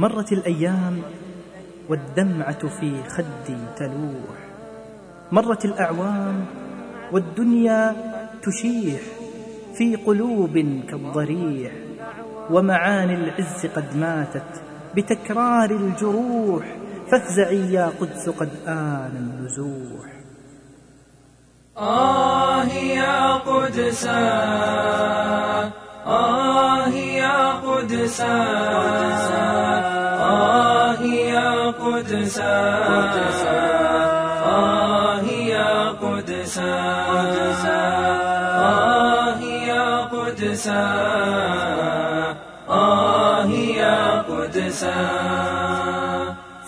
مرت الأيام والدمعة في خدي تلوح. مرت الأعوام والدنيا تشيح في قلوب كالضريح ومعاني العز قد ماتت بتكرار الجروح. فافزعي يا قدس قد آن النزوح. آه يا قدسا آه يا قدسا قدسا آه يا قدسا آه يا قدسا آه يا قدسا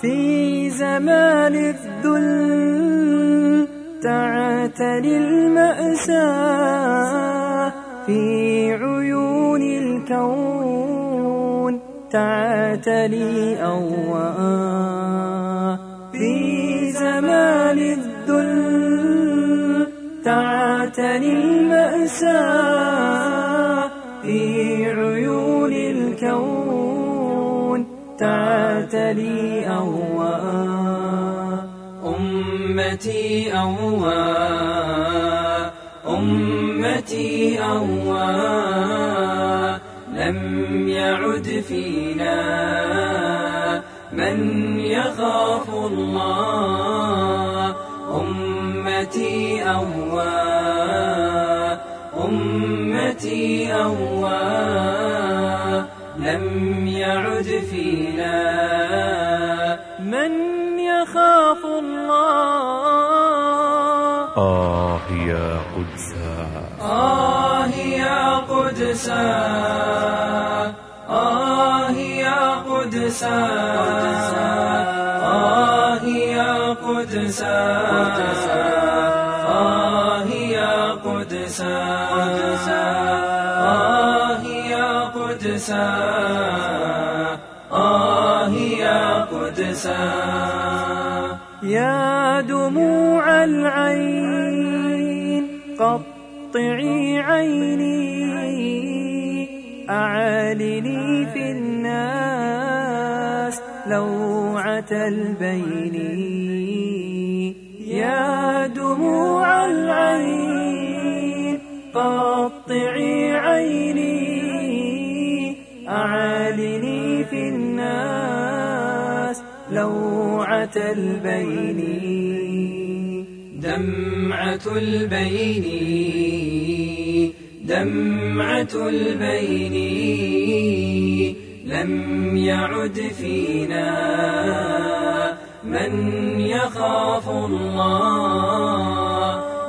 في زمان الذل تعتلي المأساة في عيون الكون تعتلي أواه في عيون الكون تعتلي أواه أمتي أواه أمتي أواه لم يعد فينا من يخاف الله. أمتي أواه أمتي أواه لم يعد فينا. من يخاف الله؟ آه يا قدسا. آه يا قدسا. آه يا قدسا. آه يا قدسا. آه يا قدسا. آه يا قدسا آه يا قدسا. يا دموع العين قطعي عيني أعالني في الناس لوعة البين. يا دموع العين قطعي عيني أعالني في الناس لوعة البين. دمعة البين دمعة البين. لم يعد فينا من يخاف الله.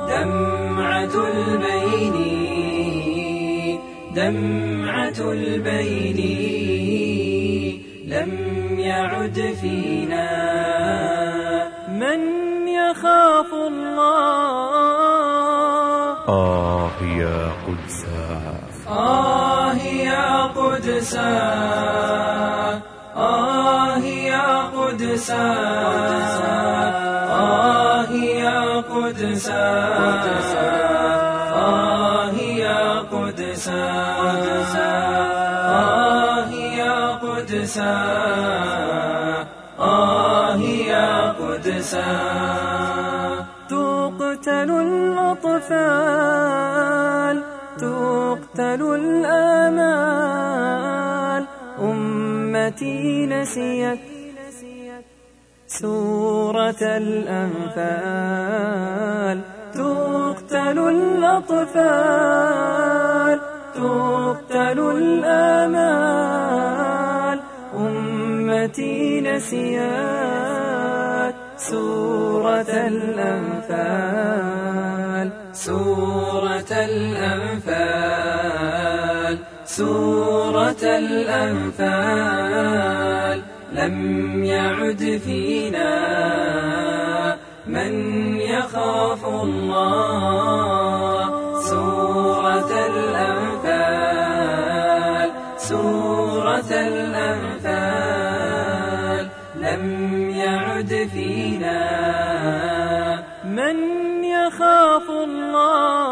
دمعة البين. دمعة البين لم يعد فينا. من يخاف الله؟ آه يا قدسا. آه يا قدسا. آه يا قدسا. آه يا قدسا. آه يا قدسا آه يا قدسا آه يا قدسا. تقتل الأطفال تقتل الآمال. أمتي نسيت سورة الأنفال. تقتل الأطفال. تقتل الآمال. أمتي نسيت سورة الأنفال. سورة الأنفال. سورة الأنفال. لم يعد فينا من يخاف الله. سورة الأنفال لم يعد فينا. من يخاف الله؟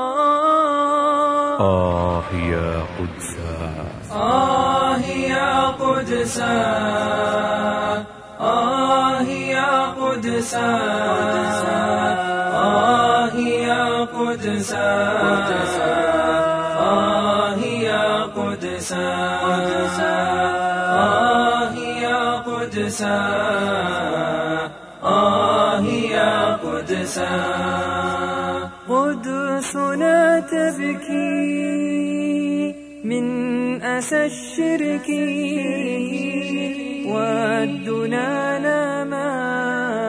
آه يا قدسا. آه يا قدسا. قدسا. آه يا قدسا. آه يا قدسا. قدسا آه يا قدسا. قدسنا تبكي من أسى الشرك والدنا نامات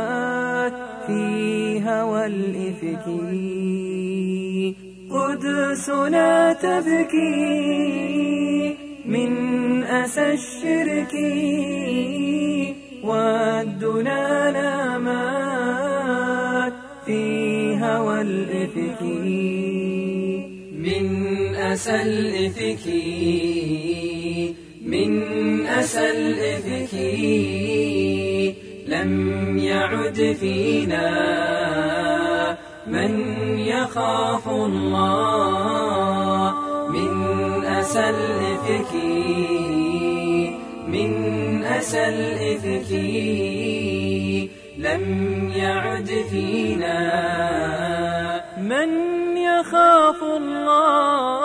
في هوى الإفك قدسنا تبكي من أسى الشرك والدنا نامات في هوى الإفك. من أسى الإفك. من أسى الإفك. لم يعد فينا من يخاف الله. الإفك من أسى الإفك لم يعد فينا من يخاف الله